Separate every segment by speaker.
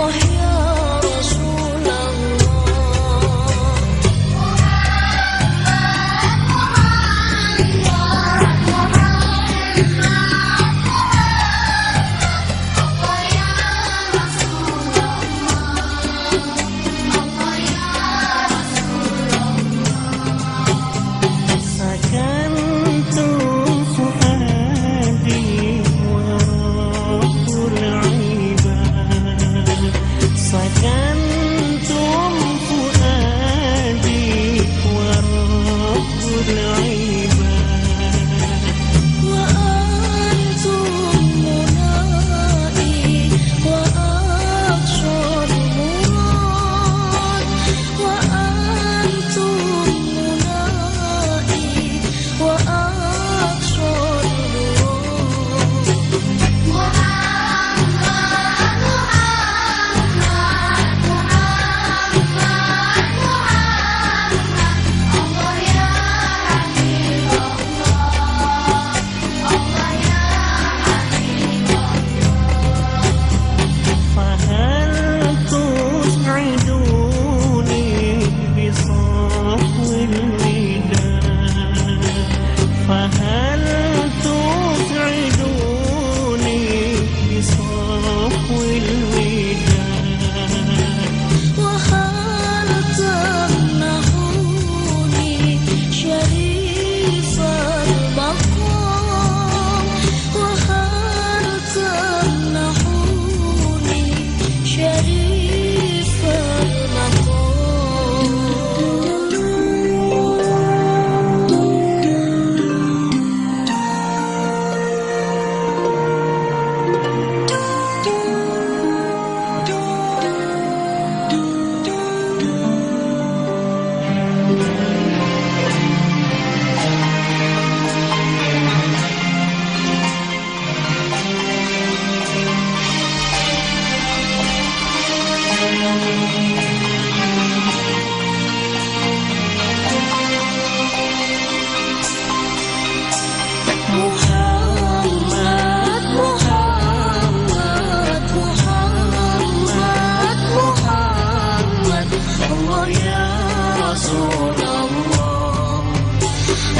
Speaker 1: want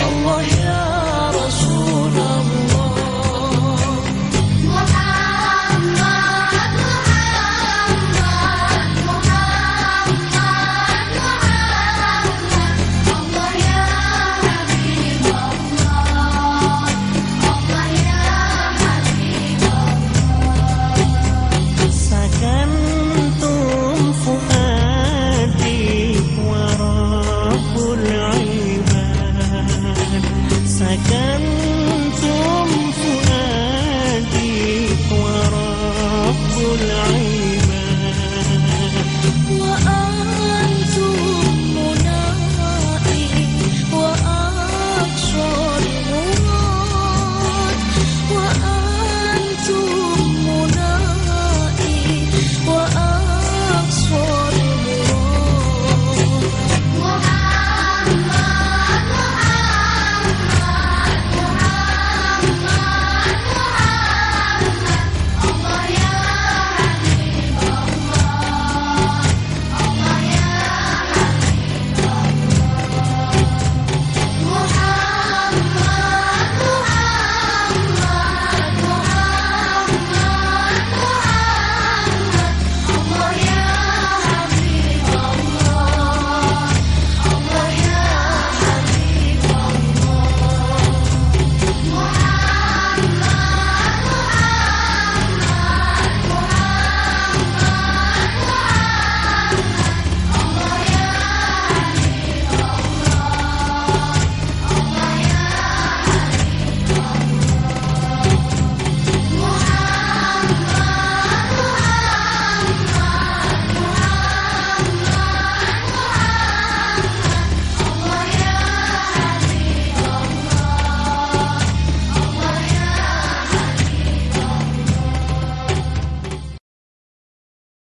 Speaker 1: no more time.